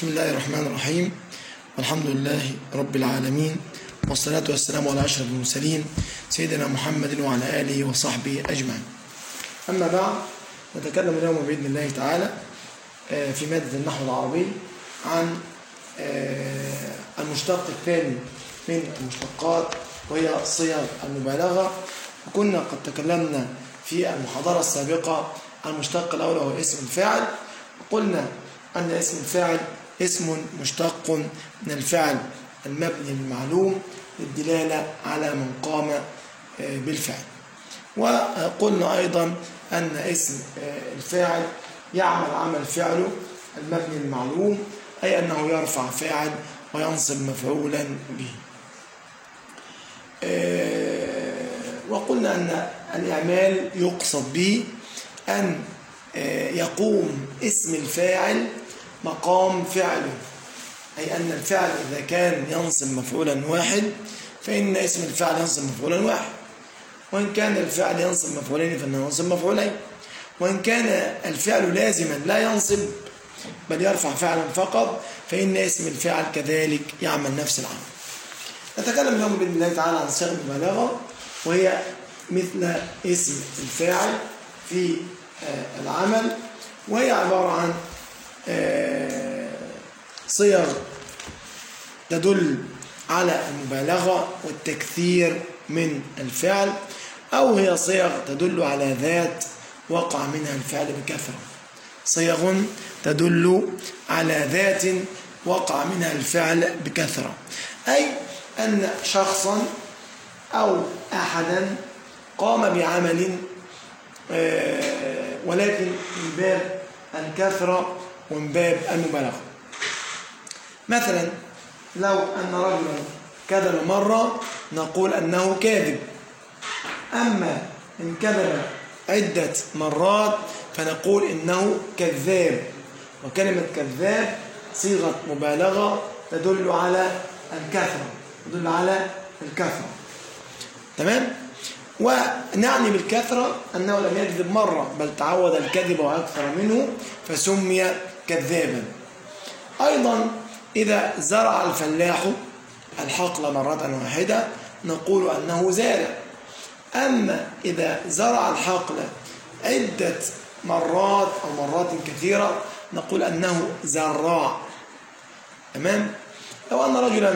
بسم الله الرحمن الرحيم. والحمد لله رب العالمين والصلاة والسلام على أشرف المرسلين سيدنا محمد وعلى آله وصحبه أجمعين. أما بعد نتكلم اليوم بإذن الله تعالى آه، في مادة النحو العربي عن آه، المشتق الثاني من المشتقات وهي صيغ المبالغة. وكنا قد تكلمنا في المحاضرة السابقة المشتق الأول وهو اسم الفاعل. وقلنا أن اسم الفاعل اسم مشتق من الفعل المبني المعلوم للدلالة على من قام آه، بالفعل. وقلنا أيضا أن اسم آه، الفاعل يعمل عمل فعله المبني المعلوم أي أنه يرفع فاعل وينصب مفعولا به. آه، وقلنا أن الإعمال يقصد به أن يقوم اسم الفاعل مقام فعله أي أن الفعل إذا كان ينصب مفعولا واحد فإن اسم الفعل ينصب مفعولا واحد. وإن كان الفعل ينصب مفعولين فإنه ينصب مفعولين. وإن كان الفعل لازما لا ينصب بل يرفع فعلا فقط فإن اسم الفعل كذلك يعمل نفس العمل. نتكلم اليوم بإذن الله تعالى عن صيغ المبالغة وهي مثل اسم الفاعل في آه، العمل وهي عبارة عن صيغ تدل على المبالغة والتكثير من الفعل أو هي صيغ تدل على ذات وقع منها الفعل بكثرة. صيغ تدل على ذات وقع منها الفعل بكثرة. أي أن شخصا أو أحدا قام بعمل آه، ولكن من باب الكثرة ومن باب المبالغة. مثلا لو أن رجلا كذب مرة نقول أنه كاذب. أما إن كذب عدة مرات فنقول إنه كذاب. وكلمة كذاب صيغة مبالغة تدل على الكثرة تدل على الكثرة. تمام؟ ونعني بالكثرة أنه لم يكذب مرة بل تعود الكذب وأكثر منه فسمي كذابا. أيضا إذا زرع الفلاح الحقل مرة واحدة نقول أنه زارع. أما إذا زرع الحقل عدة مرات أو مرات كثيرة نقول أنه زراع. تمام؟ لو أن رجلا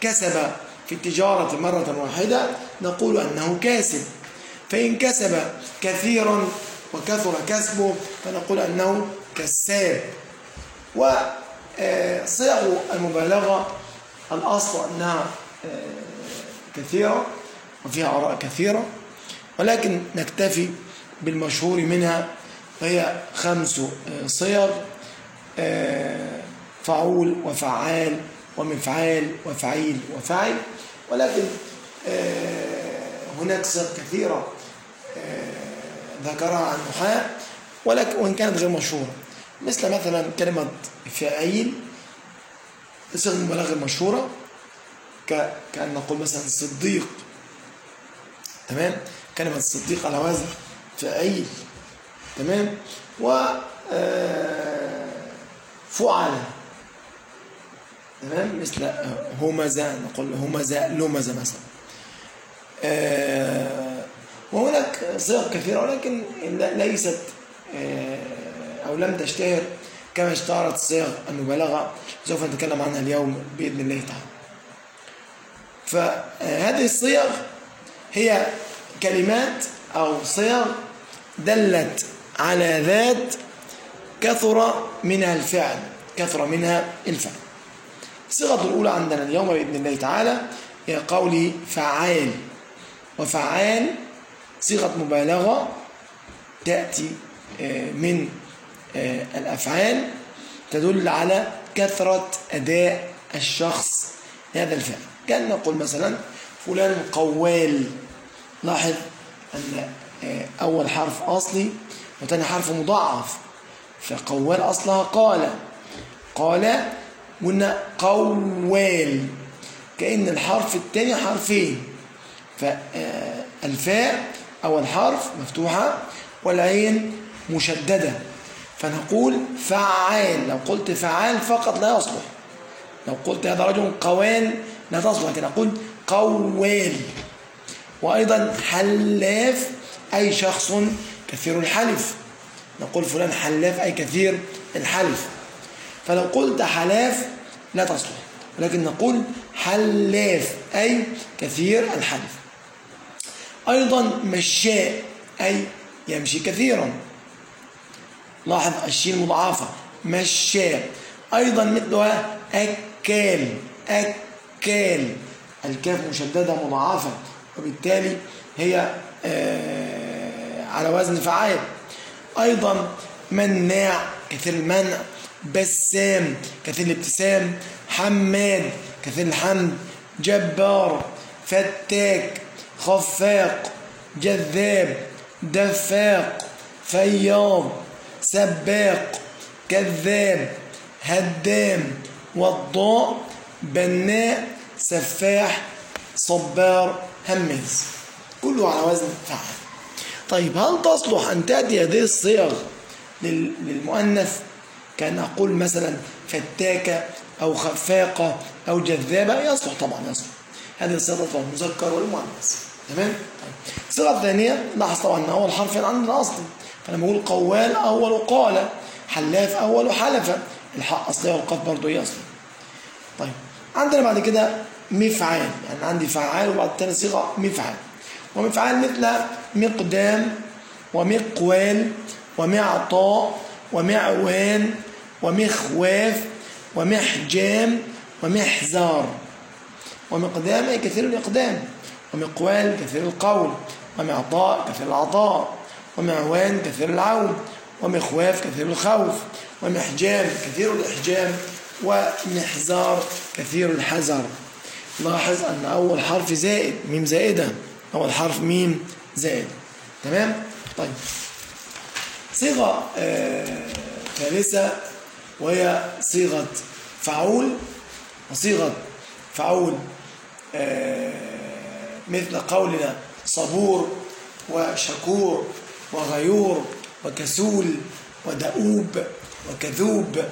كسب في التجارة مرة واحدة نقول أنه كاسب. فإن كسب كثيرا وكثر كسبه فنقول أنه كساب. وصيغ المبالغة الأصل أنها كثيرة وفيها آراء كثيرة ولكن نكتفي بالمشهور منها وهي خمس صيغ فعول وفعال ومفعال وفعيل وفعل ولكن هناك صيغ كثيرة ذكرها عن النحاة ولكن وإن كانت غير مشهورة. مثل مثلا كلمة فعيل صيغ المبالغة المشهورة كأن نقول مثلا صديق. تمام؟ كلمة الصديق على وزن فعيل تمام؟ و فعل تمام؟ مثل همزة نقول همزة لمزة مثلا. وهناك صيغ كثيرة ولكن ليست أو لم تشتهر كما اشتهرت صيغ المبالغة سوف نتكلم عنها اليوم بإذن الله تعالى. فهذه الصيغ هي كلمات أو صيغ دلت على ذات كثر منها الفعل كثر منها الفعل. الصيغة الأولى عندنا اليوم بإذن الله تعالى هي قولي فعال. وفعال صيغة مبالغة تأتي من الأفعال تدل على كثرة أداء الشخص هذا الفعل. كان نقول مثلا فلان قوال. لاحظ أن أول حرف أصلي وثاني حرف مضاعف. فقوال أصلها قال. قال قلنا قوال. كأن الحرف الثاني حرفين. فالفاء أول حرف مفتوحة والعين مشددة. فنقول فعال لو قلت فعال فقط لا يصلح. لو قلت هذا رجل قوال لا تصلح. لكن أقول قوال. وأيضا حلاف أي شخص كثير الحلف. نقول فلان حلاف أي كثير الحلف. فلو قلت حلاف لا تصلح. ولكن نقول حلاف أي كثير الحلف. أيضا مشاء أي يمشي كثيرا. لاحظ الشين مضاعفة. مشاء أيضا مثلها أكال أكال الكاف مشددة مضاعفة. وبالتالي هي آه، على وزن فعال. أيضا مناع كثير المنع. بسام كثير الابتسام. حماد كثير الحمد جبار فتاك خفاق جذاب دفاق فياض. سباق كذاب هدام وضاء بناء سفاح صبار هماز. كله على وزن فعل طيب هل تصلح أن تأتي هذه الصيغ للمؤنث؟ كان أقول مثلا فتاكة أو خفاقة أو جذابة؟ يصلح طبعا يصلح. هذه الصيغة المذكر والمؤنث تمام؟ طيب. الصيغة الثانية لاحظ طبعا أن أول حرف عندنا أصلي فلما أقول قوال أول قال حلاف أول حلف. الحق أصلية والقاف برضه هي أصلي طيب عندنا بعد كده مفعال يعني عندي فعال وبعد تاني صيغة مفعال ومفعال مثل مقدام ومقوال ومعطاء ومعوان ومخواف ومحجام ومحزار. ومقدام أي كثير الإقدام ومقوال كثير القول ومعطاء كثير العطاء. ومعوان كثير العون ومخواف كثير الخوف ومحجام كثير الإحجام ومحزار كثير الحذر لاحظ أن أول حرف زائد ميم زائدة. أول حرف ميم زائد. تمام؟ طيب. صيغة آه ثالثة وهي صيغة فعول وصيغة فعول آه مثل قولنا صبور وشكور. وغيور وكسول ودؤوب وكذوب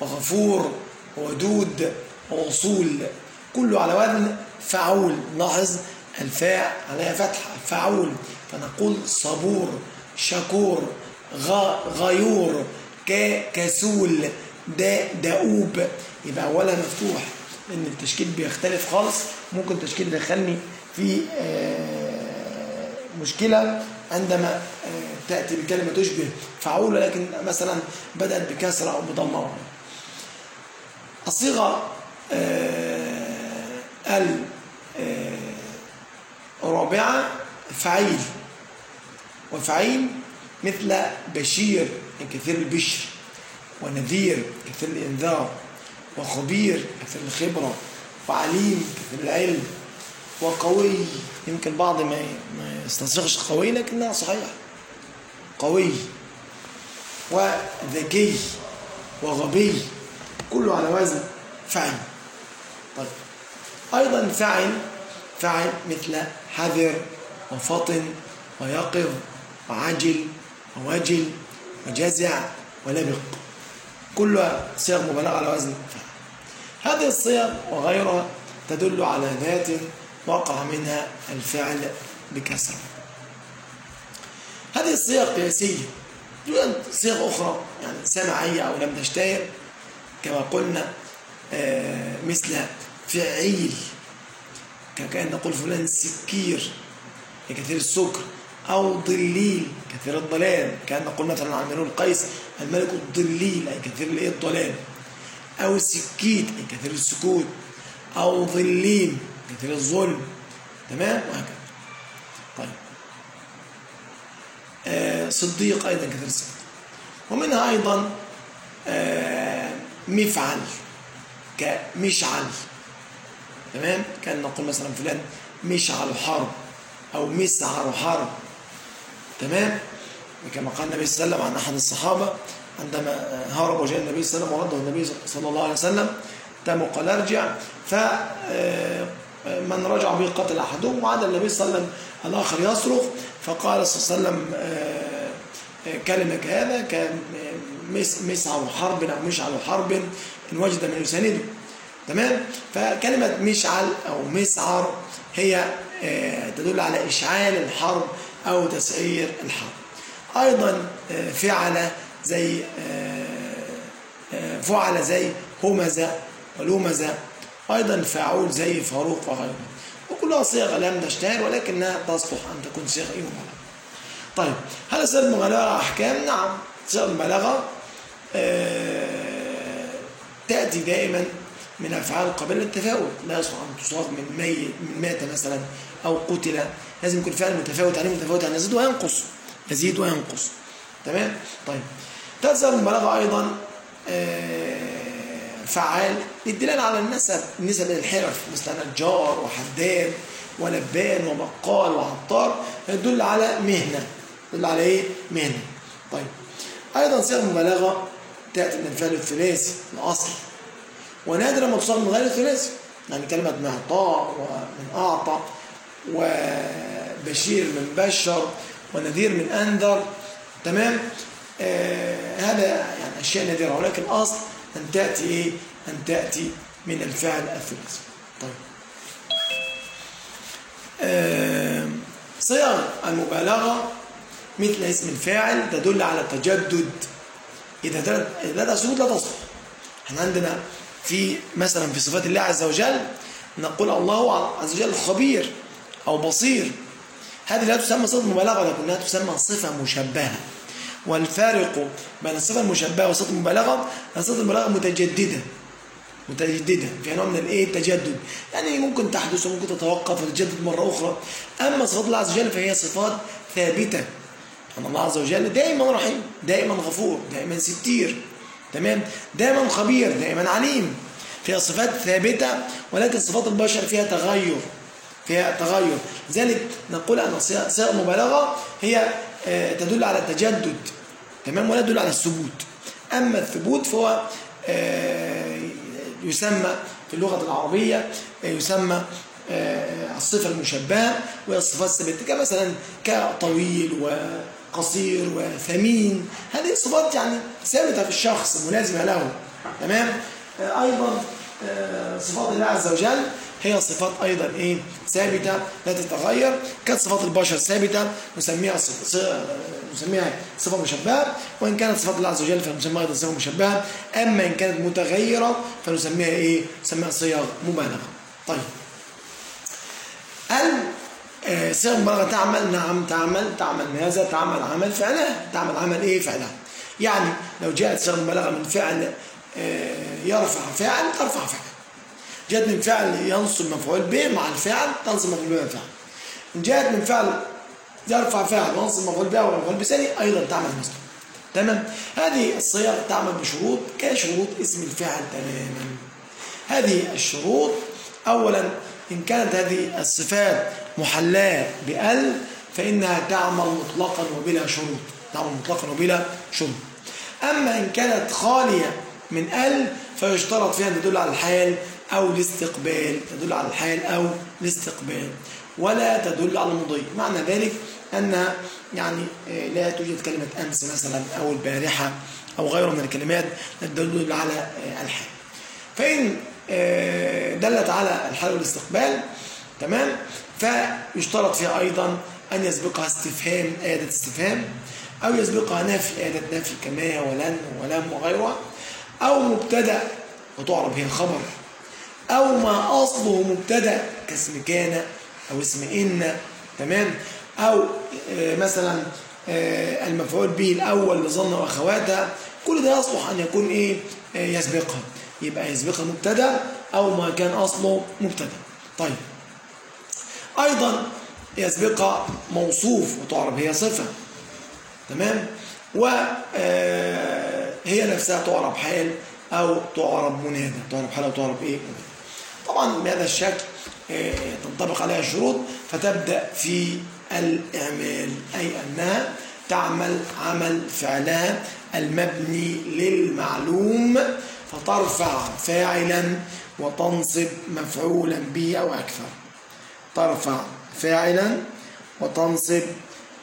وغفور وودود ووصول. كله على وزن فعول لاحظ الفاء عليها فتحة فعول فنقول صبور شكور غيور كسول دا دؤوب. يبقى أولها مفتوح لأن التشكيل بيختلف خالص. ممكن التشكيل يدخلني في مشكلة. عندما تأتي بكلمة تشبه فعول ولكن مثلا بدأت بكسرة أو بضمة. الصيغة الرابعة فعيل. وفعيل مثل بشير كثير البشر. ونذير كثير الإنذار. وخبير كثير الخبرة. وعليم كثير العلم. وقوي. يمكن بعض ما يستصيغش قوي لكنها صحيحة. قوي وذكي وغبي. كله على وزن فعل طيب. أيضا فعل فعل مثل حذر وفطن ويقظ وعجل ووجل وجزع ولبق. كلها صيغ مبالغة على وزن فعل هذه الصيغ وغيرها تدل على ذات وقع منها الفعل بكسرة هذه الصيغ قياسية. يوجد صيغ أخرى يعني سمعية أو لم تشتهر. كما قلنا مثل فعيل. كأن نقول فلان سكير كثير السكر أو ضليل كثير الضلال. كأن نقول مثلا عن منون القيس الملك الضليل أي كثير الضلال. أو سكيت أي كثير السكوت. أو ظليل كثير الظلم. تمام؟ وهكذا. طيب. آه صديق أيضا كثير الصدق ومنها أيضا آه مفعل كمشعل. تمام؟ كان نقول مثلا فلان مشعل حرب أو مسعر حرب. تمام؟ كما قال النبي صلى الله عليه وسلم عن أحد الصحابة عندما هرب وجاء النبي صلى الله عليه وسلم ورده النبي صلى الله عليه وسلم تم قال أرجع فمن رجع به قتل أحدهم وعاد النبي صلى الله عليه وسلم الآخر يصرخ فقال صلى الله عليه وسلم كلمة كهذا مس مسعر حرب أو مشعل حرب إن وجد من يسانده تمام؟ فكلمة مشعل أو مسعر هي آه، تدل على إشعال الحرب أو تسعير الحرب. أيضا آه، فعل زي آه، فعل زي همزة ولومزة أيضا فاعول زي فاروق وغيره. وكلها صيغ لم تشتهر ولكنها تصلح أن تكون صيغ أي مبالغة طيب هل صيغ المبالغة أحكام؟ نعم. صيغ المبالغة تأتي دائما من أفعال قابلة للتفاوت لا يصلح أن تصاغ من ميت من مات مثلا أو قتل. لازم يكون فعل متفاوت يعني متفاوت يعني يزيد وينقص يزيد وينقص. تمام؟ طيب. تظهر المبالغة أيضا فعال للدلالة على النسب النسب الحرف مثل نجار وحداد ولبان وبقال وعطار يدل على مهنة. يدل على إيه؟ مهنة. طيب. أيضا صيغ المبالغة تأتي من الفعل الثلاثي الأصل. ونادرا ما تصاب من غير الثلاثي يعني كلمة معطاء ومن أعطى وبشير من بشر ونذير من أنذر. تمام؟ آه هذا يعني أشياء نادرة ولكن الأصل أن تأتي إيه؟ أن تأتي من الفعل الثلاثي طيب. صيغ المبالغة مثل اسم الفاعل تدل على التجدد إذا دلت ثبوت لا تصلح إحنا عندنا في مثلا في صفات الله عز وجل نقول الله عز وجل خبير أو بصير. هذه لا تسمى صفة مبالغة ولكنها تسمى صفة مشبهة. والفارق بين الصفة المشبهة وصفة المبالغة أن صفة المبالغة متجددة. متجددة في نوع من الإيه؟ التجدد. يعني ممكن تحدث وممكن تتوقف وتتجدد مرة أخرى. أما صفات الله عز وجل فهي صفات ثابتة. أن الله عز وجل دائما رحيم دائما غفور دائما ستير تمام؟ دائما خبير دائما عليم. فيها صفات ثابتة ولكن صفات البشر فيها تغير. فيها تغير. لذلك نقول أن صيغ المبالغة هي تدل على التجدد تمام؟ ولا تدل على الثبوت. أما الثبوت فهو يسمى في اللغة العربية يسمى الصفة المشبهة وهي الصفات الثابتة كمثلا كطويل وقصير وثمين. هذه الصفات يعني ثابتة في الشخص ملازمة له تمام؟ أيضا صفات الله عز وجل هي صفات أيضا إيه؟ ثابتة لا تتغير. كانت صفات البشر ثابتة نسميها نسميها صفة مشبهة. وإن كانت صفات الله عز وجل فنسميها أيضا صفة مشبهة. أما إن كانت متغيرة فنسميها إيه؟ نسميها صيغ مبالغة. طيب. هل صيغ المبالغة تعمل نعم تعمل تعمل ماذا؟ تعمل عمل فعلها. تعمل عمل إيه؟ فعلها. يعني لو جاءت صيغ المبالغة من فعل يرفع فاعل ترفع فاعل جاءت من فعل ينصب مفعول به مع الفعل تنصب مفعول به الفعل. إن جاءت من فعل يرفع فاعل وينصب مفعول به ومفعول به أيضا تعمل مثله تمام؟ هذه الصيغ تعمل بشروط كشروط اسم الفاعل تماما. هذه الشروط أولا إن كانت هذه الصفات محلاة بأل فإنها تعمل مطلقا وبلا شروط. تعمل مطلقا وبلا شروط. أما إن كانت خالية من ال فيشترط فيها أن تدل على الحال أو الاستقبال تدل على الحال أو الاستقبال ولا تدل على المضي. معنى ذلك أن يعني لا توجد كلمة أمس مثلا أو البارحة أو غيره من الكلمات تدل على الحال. فإن دلت على الحال والاستقبال تمام؟ فيشترط فيها أيضا أن يسبقها استفهام آية استفهام أو يسبقها نفي آية نفي كما ولن ولم وغيرها. أو مبتدأ وتعرب هي الخبر. أو ما أصله مبتدأ كاسم كان أو اسم إن تمام؟ أو مثلا المفعول به الأول لظن وأخواتها كل ده يصلح أن يكون إيه؟ يسبقها يبقى يسبقها مبتدأ أو ما كان أصله مبتدأ. طيب. أيضا يسبقها موصوف وتعرب هي صفة. تمام؟ وهي نفسها تعرب حال أو تعرب منادى. تعرب حال أو تعرب إيه؟ طبعا بهذا الشكل تنطبق عليها الشروط فتبدأ في الإعمال أي أنها تعمل عمل فعلها المبني للمعلوم فترفع فاعلا وتنصب مفعولا به أو أكثر. ترفع فاعلا وتنصب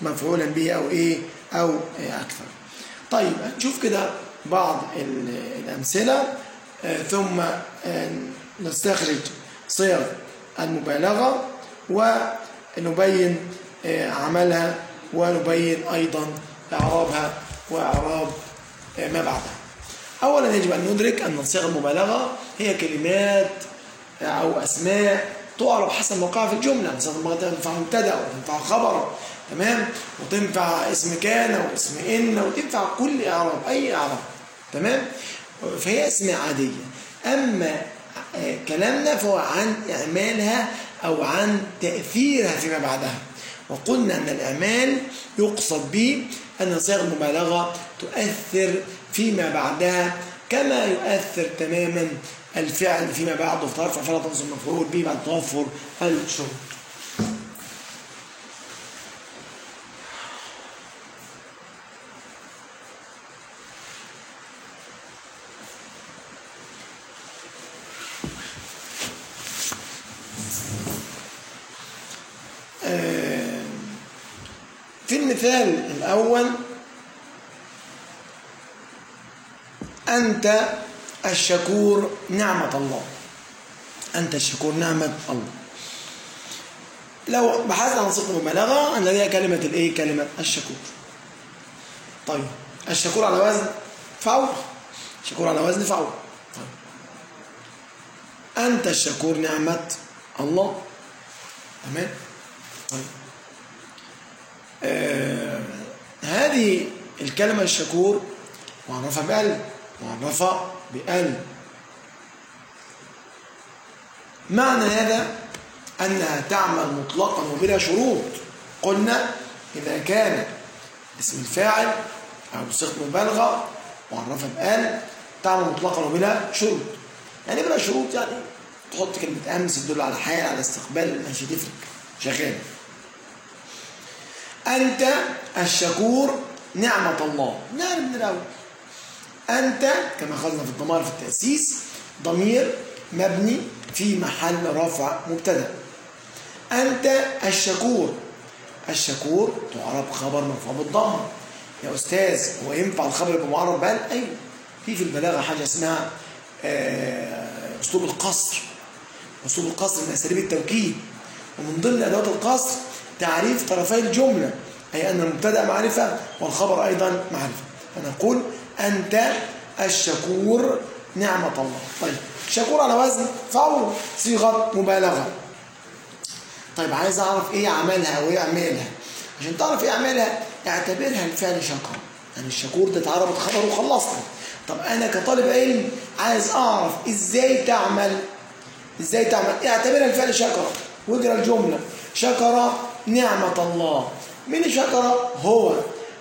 مفعولا به أو إيه؟ أو إيه أكثر. طيب نشوف كده بعض الأمثلة ثم نستخرج صيغ المبالغة ونبين عملها ونبين أيضا إعرابها وإعراب ما بعدها. أولا يجب أن ندرك أن صيغ المبالغة هي كلمات أو أسماء تعرف حسب موقعها في الجملة. المبالغة تنفع مبتدأ وتنفع خبر تمام؟ وتنفع اسم كان أو اسم إن وتنفع كل إعراب أي إعراب. تمام؟ فهي أسماء عادية. أما كلامنا فهو عن إعمالها أو عن تأثيرها فيما بعدها. وقلنا أن الإعمال يقصد به أن صيغ المبالغة تؤثر فيما بعدها كما يؤثر تماما الفعل فيما بعده في طرف فعل تنصب مفعول به بعد توفر الشروط في المثال الأول أنت الشكور نعمة الله. أنت الشكور نعمة الله. لو بحثنا عن صيغة المبالغة هنلاقيها كلمة الإيه؟ كلمة الشكور. طيب الشكور على وزن فعول الشكور على وزن فعول طيب. أنت الشكور نعمة الله. تمام؟ طيب. آه هذه الكلمة الشكور معرفة بأل معرفة بأل. معنى هذا أنها تعمل مطلقا وبلا شروط. قلنا إذا كان اسم الفاعل أو صيغة مبالغة معرفة بأل تعمل مطلقا وبلا شروط. يعني بلا شروط يعني تحط كلمة أمس تدل على حال على استقبال مش هتفرق شغال. أنت الشكور نعمة الله. نعم من الأول أنت كما أخذنا في الضمائر في التأسيس ضمير مبني في محل رفع مبتدأ. أنت الشكور. الشكور تعرب خبر مرفوع بالضم. يا أستاذ هو ينفع الخبر يبقى معرب بال أيوه. في في البلاغة حاجة اسمها أسلوب القصر. أسلوب القصر من أساليب التوكيد. ومن ضمن أدوات القصر تعريف طرفي الجملة أي أن المبتدأ معرفة والخبر أيضا معرفة. فنقول أنت الشكور نعمة الله. طيب شكور على وزن فعل صيغة مبالغة. طيب عايز أعرف إيه عملها وإيه أعمالها؟ عشان تعرف إيه أعمالها اعتبرها الفعل شكر يعني الشكور ده اتعربت خبر وخلصنا. طب أنا كطالب علم عايز أعرف إزاي تعمل إزاي تعمل؟ اعتبرها الفعل شكر واجرى الجملة. شكر نعمة الله. مين اللي شكر هو.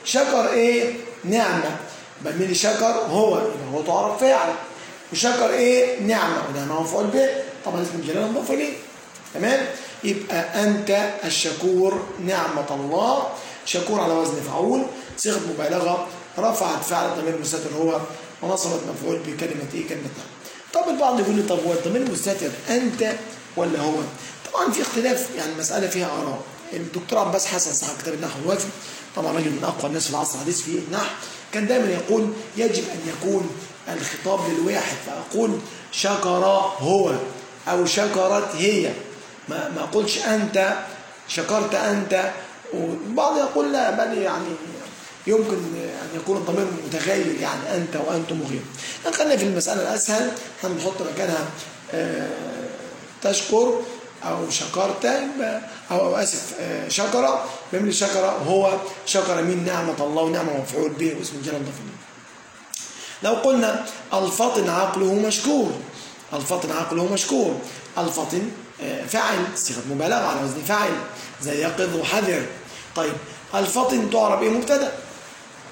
شكر إيه؟ نعمة. بل مين اللي شكر هو. يبقى هو تعرف فاعل. وشكر إيه؟ نعمة. ونعمة مفعول به طبعا اسم الجلالة مضاف اليه تمام؟ يبقى أنت الشكور نعمة الله. شكور على وزن فعول. صيغة مبالغة. رفعت فعل الضمير المستتر هو. ونصبت مفعول بكلمة إيه؟ كلمة نعم طب البعض يقول لي طب هو الضمير المستتر أنت ولا هو؟ طبعا في اختلاف. يعني المسألة فيها آراء. الدكتور عباس حسن صاحب كتاب النحو الوافي طبعا راجل من أقوى الناس في العصر الحديث في النحو كان دايما يقول يجب أن يكون الخطاب للواحد فأقول شكر هو أو شكرت هي. ما ما أقولش أنت شكرت أنت. وبعض يقول لا بل يعني يمكن أن يكون الضمير متغير يعني أنت وأنتم وغيره خلينا في المسألة الأسهل إحنا بنحط مكانها تشكر. أو شكرت أو, أو أسف شكر. بيعمل شكر هو شكر من نعمة الله ونعمة مفعول به واسم الجلال مضاف لو قلنا الفطن عقله مشكور الفطن عقله مشكور الفطن فاعل صيغة مبالغة على وزن فاعل زي يقظ وحذر طيب الفطن تعرب إيه؟ مبتدأ.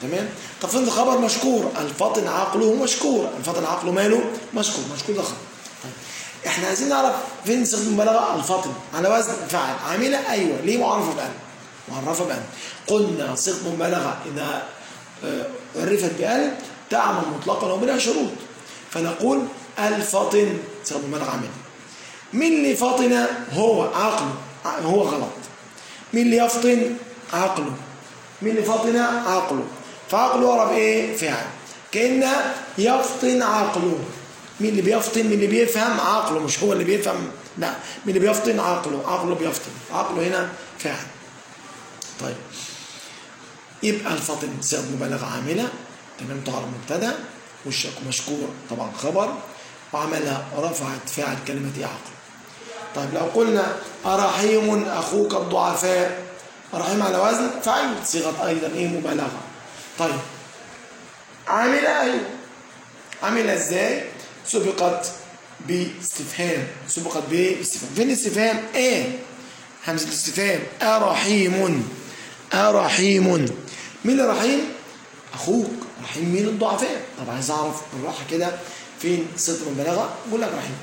تمام؟ طب فين الخبر مشكور؟ الفطن عقله مشكور. الفطن عقله ماله؟ مشكور. مشكور ده خبر. إحنا عايزين نعرف فين صيغه المبالغه الفاطمة. على وزن فاعل. عاملة؟ أيوه. ليه معرفه بان معرفه بان قلنا صيغه مبالغه اذا عرفت بال تعمل مطلقا وبلا شروط. فنقول الفاطن صيغه مبالغه عاملة. مين اللي فاطن هو عقله. هو غلط. مين اللي يفطن؟ عقله. مين اللي فاطن عقله. فعقله يعرف إيه؟ فعل كأن يفطن عقله. مين اللي بيفطن مين اللي بيفهم؟ عقله مش هو اللي بيفهم. لا مين اللي بيفطن؟ عقله. عقله بيفطن. عقله هنا فاعل. طيب. يبقى الفطن صيغه مبالغة عاملة. تمام تعرف مبتدأ. والشك مشكور. طبعا خبر. وعملها رفعت فاعل كلمة عقل. طيب لو قلنا أرحيم أخوك الضعفاء. رحيم على وزن فعل. صيغة أيضا إيه؟ مبالغة. طيب. عاملة أيوه عاملة إزاي؟ سبقت باستفهام سبقت باستفهام. فين الاستفهام؟ إيه؟ همزة الاستفهام. أرحيم. أرحيم. مين اللي رحيم؟ أخوك. رحيم مين؟ الضعفاء. طب عايز أعرف بالراحة كده فين؟ صيغة المبالغة بقول لك رحيم.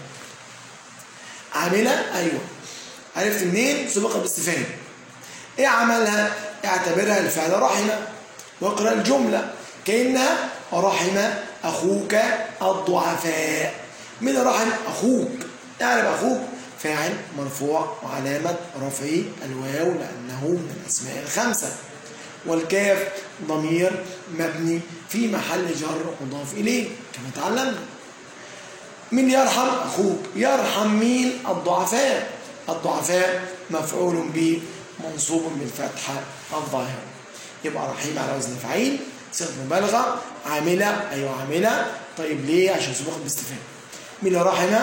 عاملة أيوة. عرفت منين؟ سبقت باستفهام. إيه عملها اعتبرها الفعل رحمة. واقرأ الجملة. كأنها رحم أخوك الضعفاء. من رحم أخوك؟ اعرف أخوك؟ فاعل مرفوع وعلامة رفعه الواو لأنه من الأسماء الخمسة. والكاف ضمير مبني في محل جر مضاف إليه كما تعلمنا. من يرحم أخوك؟ يرحم مين؟ الضعفاء. الضعفاء مفعول به منصوب بالفتحة الظاهرة. يبقى رحيم على وزن فعيل صيغة مبالغة عاملة أيوة عاملة. طيب ليه؟ عشان سبقت باستفهام. من رحم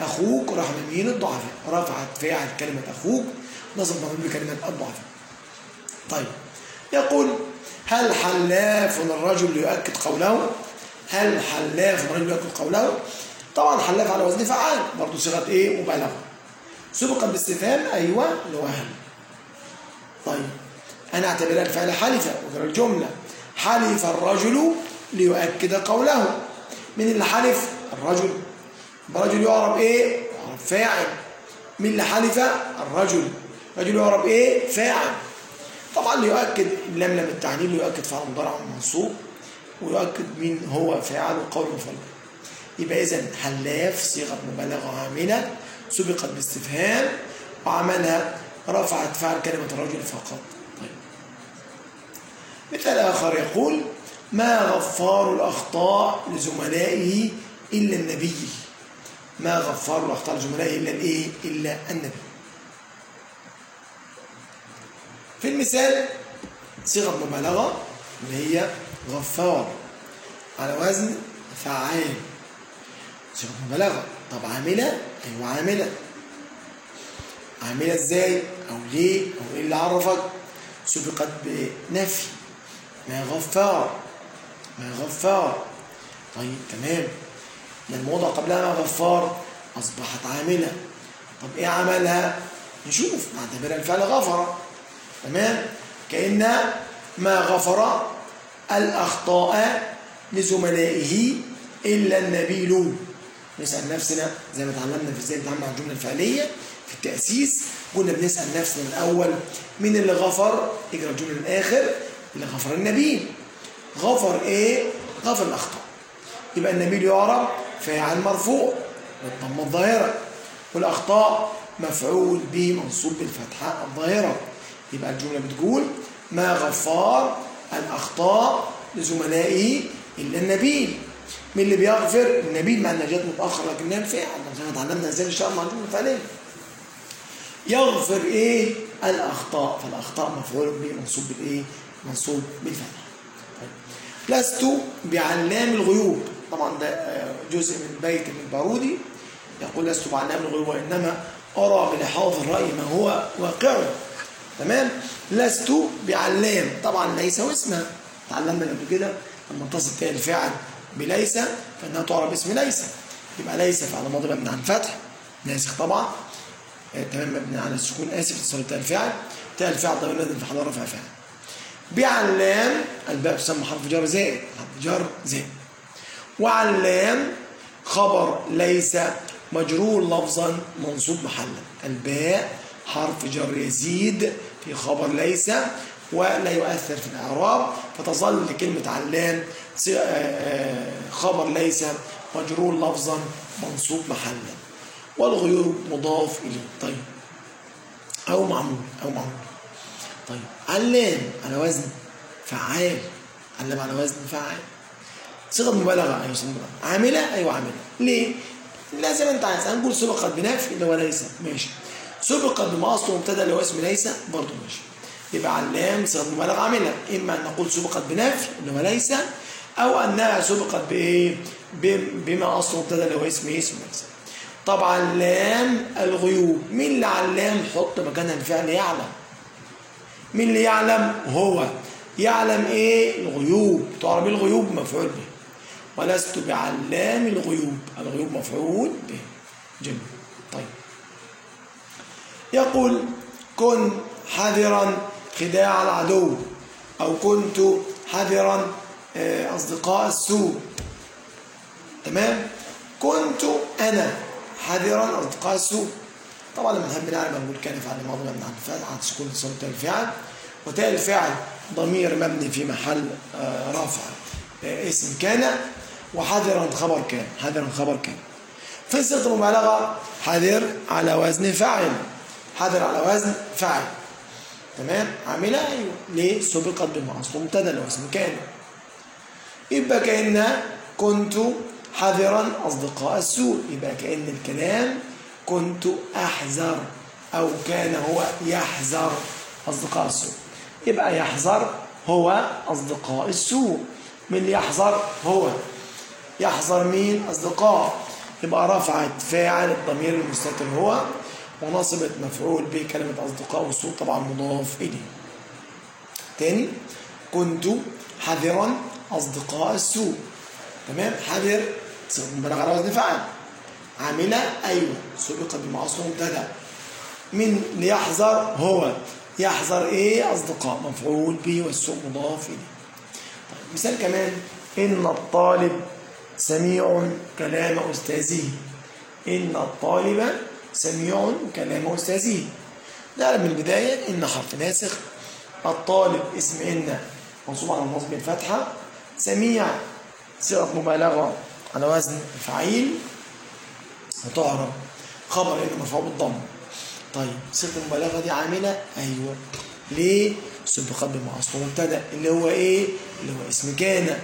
أخوك رحم مين الضعفاء رفعت فاعل كلمة أخوك نصب مفعول بكلمة الضعفاء طيب يقول هل حلاف الرجل يؤكد قوله؟ هل حلاف الرجل يؤكد قوله؟ طبعا حلاف على وزن فعال برضه صيغة إيه؟ مبالغة. سبقت باستفهام أيوه اللي هو هل طيب أنا اعتبرها الفعل حلف وغير الجملة. حلف الرجل ليؤكد قوله. من اللي حلف؟ الرجل. الرجل يعرب إيه؟ يعرب فاعل. من اللي حلف؟ الرجل. الرجل يعرب إيه؟ فاعل. طبعا ليؤكد لم لم التعليل ليؤكد فعل مضارع منصوب ويؤكد مين هو فاعل وقول مفعول يبقى إذا حلاف صيغة مبالغة عاملة سبقت باستفهام وعملها رفعت فعل كلمة الرجل فقط. مثال آخر يقول ما غفار الأخطاء لزملائه إلا النبي. ما غفار الأخطاء لزملائه إلا الإيه؟ إلا النبي. في المثال صيغة مبالغة اللي هي غفار. على وزن فعال. صيغة مبالغة. طب عاملة؟ أيوه عاملة. عاملة إزاي؟ أو ليه؟ أو إيه اللي عرفك؟ سبقت بنفي. ما غفار ما غفار طيب تمام. ما الموضع قبلها ما غفار أصبحت عاملة. طب إيه عملها؟ نشوف. نعتبرها الفعل غفر. تمام؟ كأن ما غفر الأخطاء لزملائه إلا النبيل نسأل نفسنا زي ما اتعلمنا في إزاي نتعامل مع الجملة الفعلية في التأسيس كنا بنسأل نفسنا الأول مين اللي غفر؟ اجرى الجملة الآخر. غفر النبيل غفر إيه؟ غفر الأخطاء. يبقى النبيل يعرب فاعل مرفوع بالضمة الظاهرة. والأخطاء مفعول به منصوب بالفتحة الظاهرة. يبقى الجملة بتقول ما غفار الأخطاء لزملائه إلا النبيل مين اللي بيغفر؟ النبيل مع النجاة متأخر لكنها الفعل. زي ما اتعلمنا إزاي نشتغل مع الجملة الفعلية يغفر إيه؟ الأخطاء. فالأخطاء مفعول به منصوب بالإيه؟ منصوب بالفتح طيب. لست بعلام الغيوب. طبعا ده جزء من بيت من البارودي. يقول لست بعلام الغيوب وإنما أرى بلحاظ الرأي ما هو واقع. تمام؟ لست بعلام. طبعا ليس واسمها تعلمنا قبل كده لما اتصل تاني الفعل بليس فإنها تعرف اسم ليس. يبقى ليس فعل ماضي مبني عن فتح ناسخ طبعا. آه تمام مبني على السكون. آسف اتصال تاء الفعل تاء الفعل ضمير في حضر رفع فعل بعلام الباء تسمى حرف جر زائد. حرف جر زائد. وعلام خبر ليس مجرور لفظا منصوب محلا. الباء حرف جر يزيد في خبر ليس ولا يؤثر في الإعراب. فتظل كلمة علام خبر ليس مجرور لفظا منصوب محلا. والغيوب مضاف إليه. طيب. أو معمول. أو معمول. طيب. علام على وزن فعال. علام على وزن فعال. صيغه مبالغه أيوه صيغه مبالغه عاملة؟ أيوه عاملة. ليه؟ لا زي ما أنت عايز. هنقول سبقت بنفي اللي هو ليس. ماشي. سبقت بما اصله مبتدأ اللي هو اسم ليس برضه ماشي. يبقى علام صيغه مبالغه عاملة. إما أن نقول سبقت بنفي اللي هو ليس أو أنها سبقت بإيه؟ بما اصله مبتدأ اللي هو اسم اسم ليس. طبعا لام الغيوب. مين اللي علام حط مكانها الفعل يعلم؟ مين اللي يعلم؟ هو. يعلم إيه؟ الغيوب. تعرف الغيوب؟ مفعول به. ولست بعلام الغيوب. الغيوب مفعول به. جميل. طيب. يقول كن حذرا خداع العدو أو كنت حذرا أصدقاء السوء. تمام؟ كنت أنا حذرا أصدقاء السوء. طبعا لما نحب نعلم نقول كان فعل ماضي مبني على الفعل سكون صوت الفعل. وتاء الفعل ضمير مبني في محل رفع اسم كان وحذرا خبر كان حذرا خبر كان. في صيغه المبالغة حذر على وزن فاعل حذر على وزن فاعل. تمام؟ عامله أيوه. ليه؟ سبقت اصله مبتدا لو اسم كان. يبقى كأن كنت حذرا أصدقاء السوء يبقى كأن الكلام كنت أحذر أو كان هو يحذر أصدقاء السوء. يبقى يحذر هو أصدقاء السوء. من اللي يحذر هو. يحذر مين؟ أصدقاء. يبقى رفعت فاعل الضمير المستتر هو ونصبت مفعول به كلمة أصدقاء والسوء طبعا مضاف إليه. تاني كنت حذرا أصدقاء السوء. تمام؟ حذر مبالغة على وزن فعل عاملة؟ أيوة. سبق بما أصله مبتدأ من ليحذر هو. يحذر إيه؟ أصدقاء مفعول به والسوء مضاف إليه. طيب مثال كمان. إن الطالب سميع كلام أستاذه. إن الطالب سميع كلام أستاذه. نعلم من البداية. إن حرف ناسخ. الطالب اسم إن منصوب على النصب الفتحة سميع صيغة مبالغة على وزن فعيل وتعرب خبر إن مرفوع بالضم طيب صيغة المبالغة دي عاملة؟ أيوه. ليه؟ سبقت أصله مبتدأ اللي هو إيه؟ اللي هو اسم كان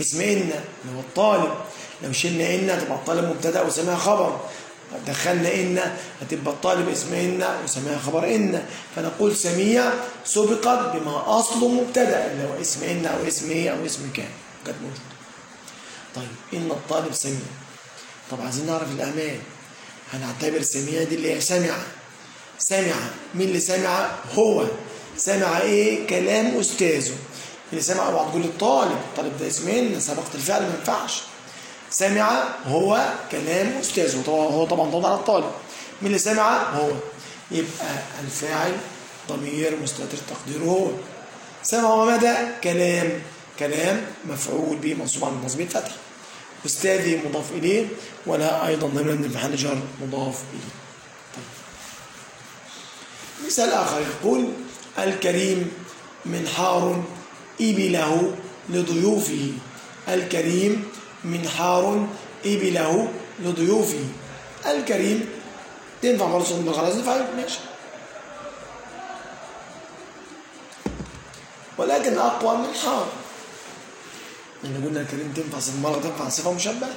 اسم إن اللي هو الطالب. لو شلنا إن تبقى الطالب مبتدأ وسماها خبر. دخلنا إن هتبقى الطالب اسم إن وسماها خبر إن. فنقول سميع سبقت بما أصله مبتدأ اللي هو اسم إن أو اسم إيه أو اسم كان كانت موجودة. طيب إن الطالب سميع. طب عايزين نعرف الأعمال هنعتبر سميع دي اللي هي سمع سمع مين اللي سمع هو. سمع إيه؟ كلام أستاذه. اللي سمع اوعى تقول الطالب الطالب ده اسمين سبقت الفعل ما ينفعش. سمع هو كلام أستاذه. طبعا هو طبعا ضد على الطالب. مين اللي سمع هو. يبقى الفاعل ضمير مستتر تقديره هو. سمع وماذا كلام. كلام مفعول به منصوب على النصب الفتح أستاذي مضاف إليه ولا أيضا ضمير من محل جر مضاف إليه. مثال آخر يقول الكريم منحار إبله لضيوفه. الكريم منحار إبله لضيوفه. الكريم تنفع برضه من خلاص نفع ماشي. ولكن أقوى من إن قلنا الكريم تنفع صفة مرة تنفع صفة مشبهة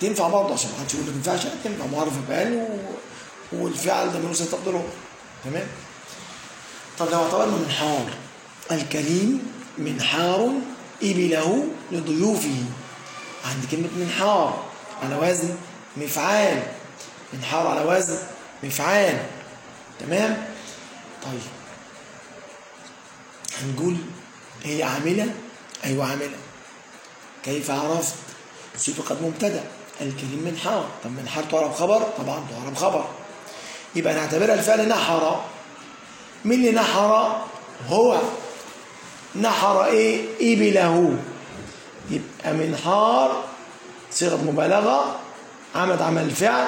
تنفع برضه عشان محدش يقول ما تنفعش تنفع معرفة بقال والفعل ده ملوش تقدره تمام؟ طب لو اعتبرنا منحار الكريم منحار إبله لضيوفه. عند كلمة منحار على وزن مفعال. منحار على وزن مفعال. تمام؟ طيب. هنقول هي عاملة؟ أيوة عاملة. كيف عرفت؟ سبقت مبتدأ. الكريم منحار طب منحار تعرف خبر؟ طبعا تعرف خبر. يبقى نعتبرها الفعل نحر. مين اللي نحر؟ هو. نحر إيه؟ إبله. يبقى منحار صيغة مبالغة. عملت عمل الفعل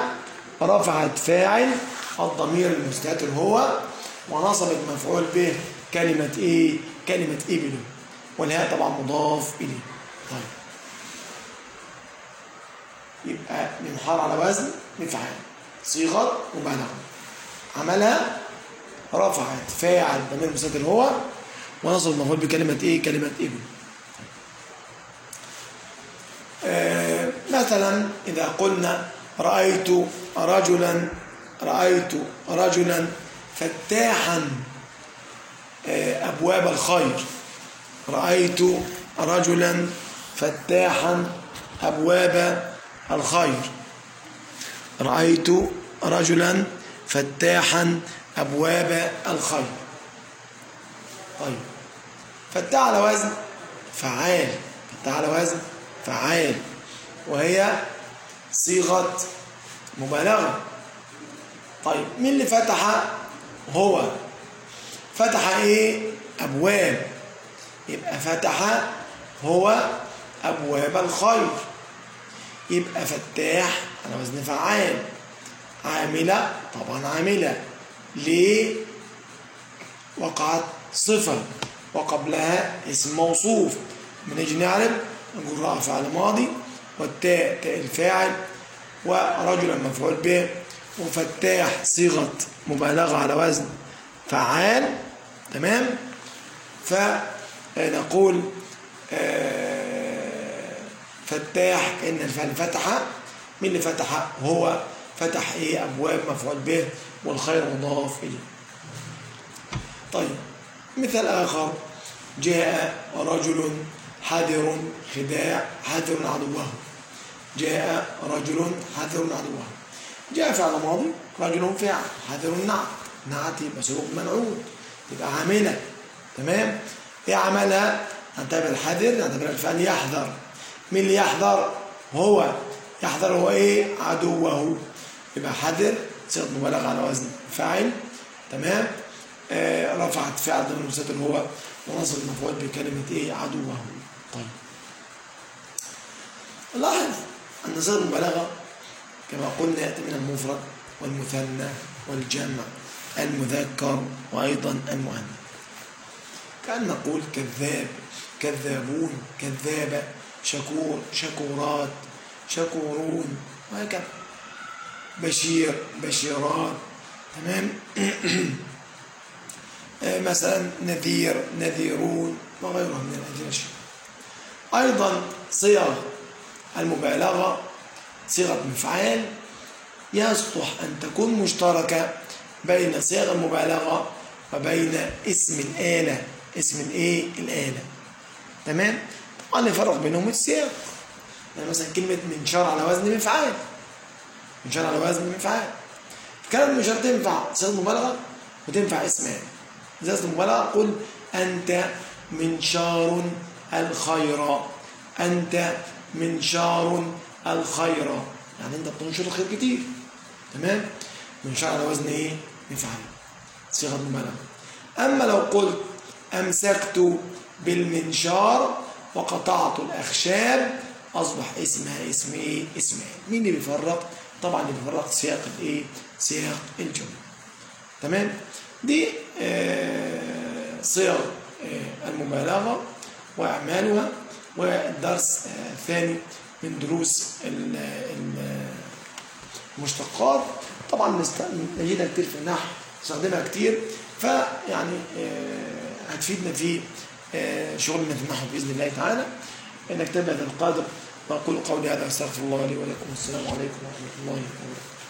رفعت فاعل. الضمير المستتر هو. ونصبت مفعول به كلمة إيه؟ كلمة إبله والهاء طبعا مضاف إليه. طيب. يبقى منحار على وزن مفعال صيغة مبالغة. عملها رفعت فاعل ضمير مستتر هو ونصب المفعول بكلمة إيه؟ كلمة ابن فمثلا إذا قلنا رأيت رجلا رأيت رجلا فتاحا آه، أبواب الخير. رأيت رجلا فتاحا أبواب الخير. رأيت رجلا فتاحا أبواب الخير. طيب. فتاح على وزن فعال. فتاح على وزن فعال. وهي صيغة مبالغة. طيب مين اللي فتح؟ هو. فتح إيه؟ أبواب. يبقى فتح هو أبواب الخير. يبقى فتاح على وزن فعال. عاملة طبعا عاملة. ليه؟ وقعت صفة وقبلها اسم موصوف. بنيجي نعرف نقول راء فعل ماضي. والتاء تاء الفاعل. ورجلا مفعول به. وفتاح صيغة مبالغة على وزن فعال تمام؟ فنقول آه، فتاح الفعل فتح. مين اللي فتح؟ هو. فتح إيه؟ أبواب مفعول به والخير مضاف إليه. طيب مثال آخر. جاء رجل حذر خداع حذر عدوه جاء رجل حذر عدوه جاء فعل ماضي رجل فعل حذر نعت نعت يبقى سلوك منعود. يبقى عاملة. تمام؟ إيه عملها؟ نعتبر الحذر نعتبر الفعل يحذر. مين اللي يحذر؟ هو. يحذر هو إيه؟ عدوه. يبقى حذر صيغة مبالغة على وزن فاعل تمام؟ آه رفعت فعل ضمن المستتر هو ونصب المفعول بكلمة إيه؟ عدوه. طيب. لاحظ أن صيغة المبالغه كما قلنا يأتي من المفرد والمثنى والجمع. المذكر وأيضا المؤنث. كأن نقول كذاب كذابون كذابة شكور شكورات شكورون وهكذا. بشير بشيرات تمام؟ مثلا نذير نذيرون وغيرها من الأشياء أيضا صيغ المبالغة صيغة مفعال يصلح أن تكون مشتركة بين صيغ المبالغة وبين اسم الآلة. اسم الايه؟ الآلة. تمام؟ طبعا نفرق بينهم السياق يعني مثلا كلمة منشار على وزن مفعال منشار على وزن مفعال كلمة منشار تنفع صيغة مبالغة وتنفع اسم آلة. صيغة المبالغة قل أنت منشار الخير. أنت منشار الخير. يعني أنت بتنشر الخير كتير. تمام؟ منشار على وزن إيه؟ مفعال صيغة مبالغة أما لو قلت أمسكت بالمنشار وقطعت الأخشاب أصبح اسمها اسم إيه؟ اسم إيه؟ مين اللي بيفرق؟ طبعا اللي بيفرق سياق الإيه؟ سياق الجملة تمام؟ دي آه صيغ آه المبالغة وأعمالها والدرس آه الثاني من دروس المشتقات طبعا نجدها كتير في النحو نستخدمها كتير. فيعني هتفيدنا في شغلنا في النحو بإذن الله تعالى. نكتب هذا القدر. وأقول قولي هذا أستغفر الله لي ولكم. والسلام عليكم ورحمة الله وبركاته.